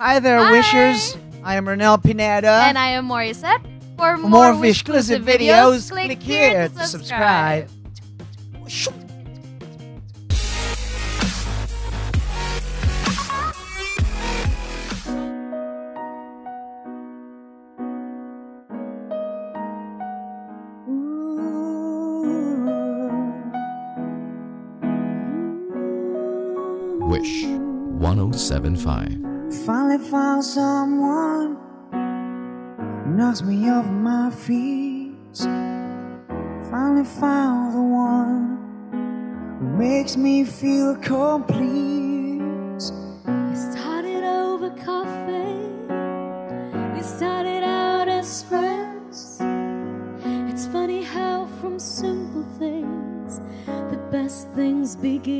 Hi there, Hi. wishers. I am Renel Pineda. and I am Morissette. For For more, more Wish exclusive exclusive videos, click, click here to subscribe. Wish 1075. Finally found someone knocks me off my feet. Finally found the one who makes me feel complete. We started over coffee. We started out as friends. It's funny how from simple things the best things begin.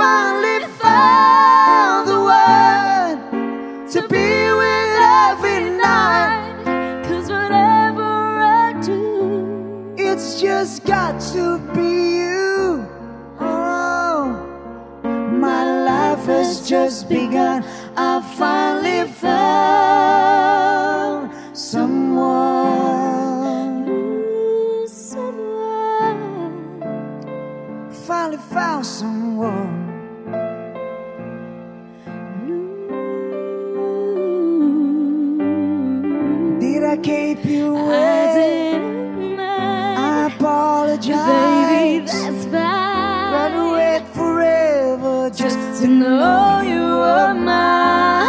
Finally found the one to be with every night. Cause whatever I do, It's just got to be you. Oh, my life has just begun. I finally found someone. ooh, someone. Finally found someone. I keep you I waiting? I apologize. Baby, that's fine. I'd wait forever just to know you are mine.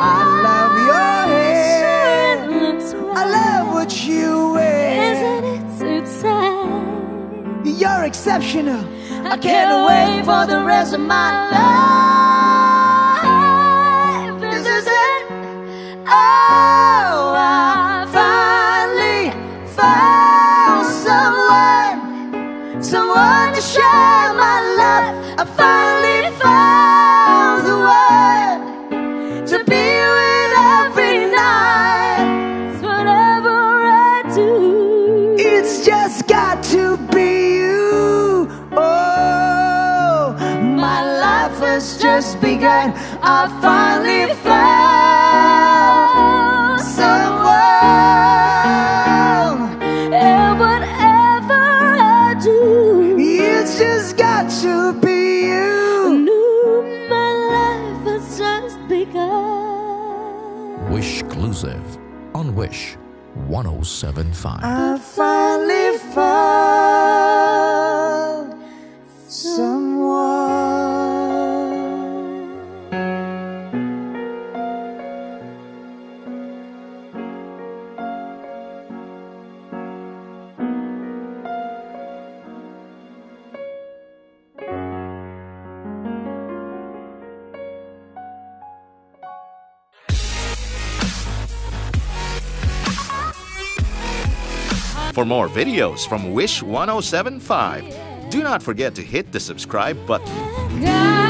I love your hair. Looks right. I love what you wear. Isn't it too tight? You're exceptional. I can't wait for the rest of my life. It's just got to be you. Oh, my life has just begun. I finally found someone. And whatever I do, It's just got to be you. knew my life has just begun. Wish exclusive on Wish 1075. I finally For more videos from Wish 1075, do not forget to hit the subscribe button.